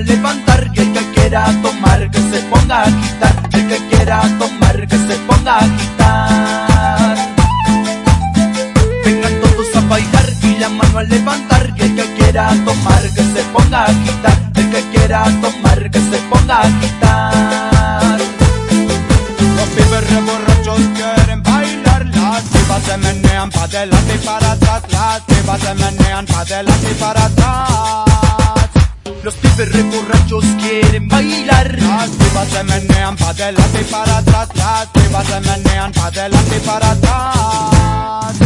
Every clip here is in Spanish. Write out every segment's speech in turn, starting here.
levantar y el que quiera tomar que se ponga a quitar, el que quiera tomar que se ponga a quitar. Vengan todos a bailar y la mano a levantar y el que quiera tomar que se ponga a quitar, el que quiera tomar que se ponga a quitar. Los pibes re borrachos quieren bailar, las pibas se menean pa' delante y para atrás, las pibas se menean pa' delante y para atrás. Los pibes re borrachos quieren bailar. Las pibas se menean pa' delante y para atrás, las pibas se menean pa' delante y para atrás.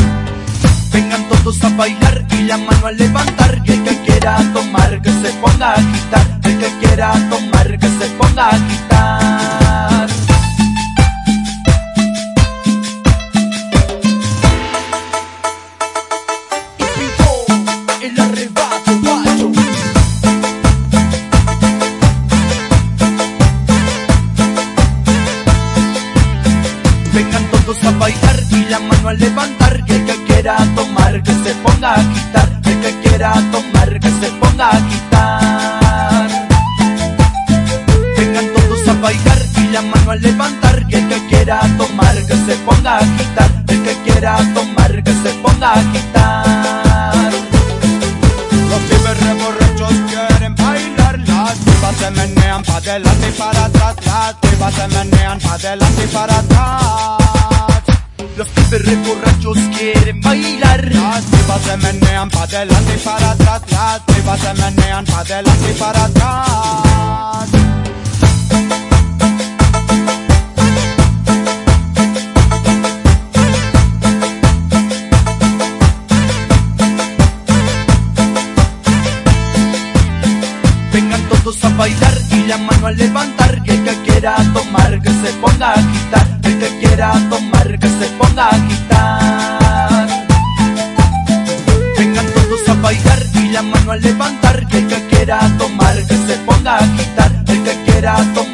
Vengan todos a bailar y la mano a levantar y el que quiera tomar que se ponga a quitar, el que quiera tomar que se ponga a quitar. Todos a bailar y la mano a levantar y el que quiera tomar que se ponga a quitar, el que quiera tomar que se ponga a quitar. Vengan todos a bailar y la mano a levantar y el que quiera tomar que se ponga a quitar, el que quiera tomar que se ponga a quitar. Los pibes re borrachos quieren bailar, las pibas se menean pa' delante y para atrás, las pibas se menean pa' delante y para atrás. Re borrachos quieren bailar. Las pibas se menean pa' delante y para atrás, las pibas se menean pa' delante y para atrás. Vengan todos a bailar y la mano a levantar y el que quiera tomar que se ponga a quitar, el que quiera tomar que se ponga la mano a levantar y el que quiera tomar que se ponga a quitar, el que quiera tomar